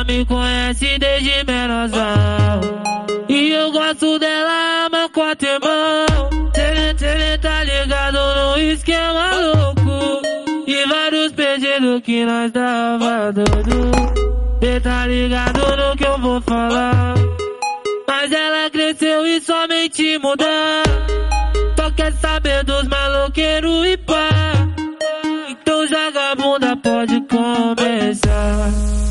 Ela me conhece desde menorzão. E eu gosto dela, mas com a temão. Cê tá ligado no esquema louco. E vários pedidos que nós dava doido. Cê tá ligado no que eu vou falar. Mas ela cresceu e somente mudar. Só quer saber dos maloqueiros e pá. Então joga a bunda, pode começar.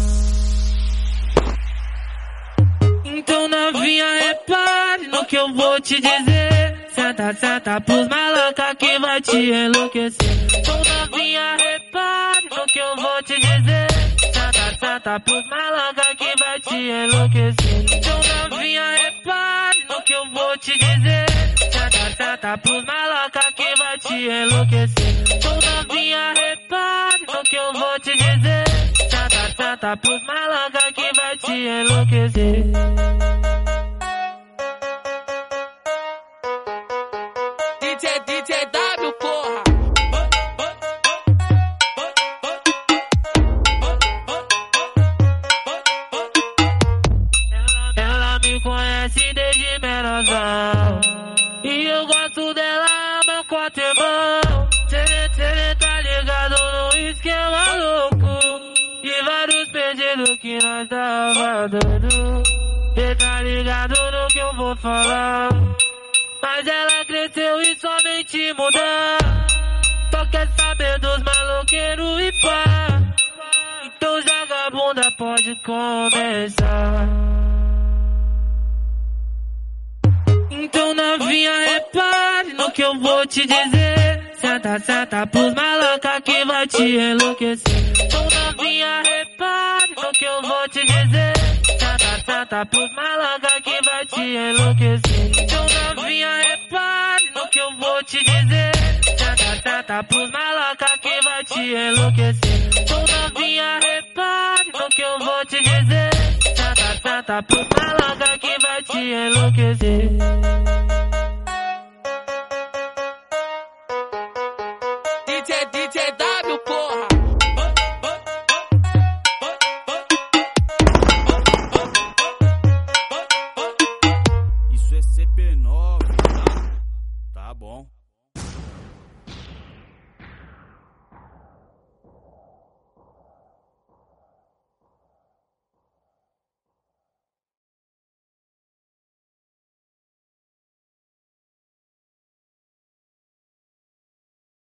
Novinha, repare no que eu vou te dizer. Senta, senta pros maloca que vai te enlouquecer. Novinha, repare no que eu vou te dizer. Senta, senta pros maloca que vai te enlouquecer. Então novinha, repare no que eu vou te dizer. Senta, senta pros maloca que vai te enlouquecer. Então novinha, repare no que eu vou te dizer. Senta, senta pros maloca que vai te enlouquecer. DJ, DJ W, porra. Ela me conhece desde menorzão. E eu gosto dela, meu é bom. Cê, cê tá ligado no esquema louco. E vários pedidos que nós tava dando. Cê tá ligado no que eu vou falar. E somente mudar. Só quer saber dos maloqueiros e pá. Então joga a bunda, pode começar. Então novinha, repare no que eu vou te dizer. Senta, senta pros maloca que vai te enlouquecer. Então novinha, repare no que eu vou te dizer. Senta, senta pros maloca que vai te enlouquecer. Senta pros maloca que vai te enlouquecer. Então novinha, repare no que eu vou te dizer. Senta, senta pros maloca que vai te enlouquecer. DJ, DJ W.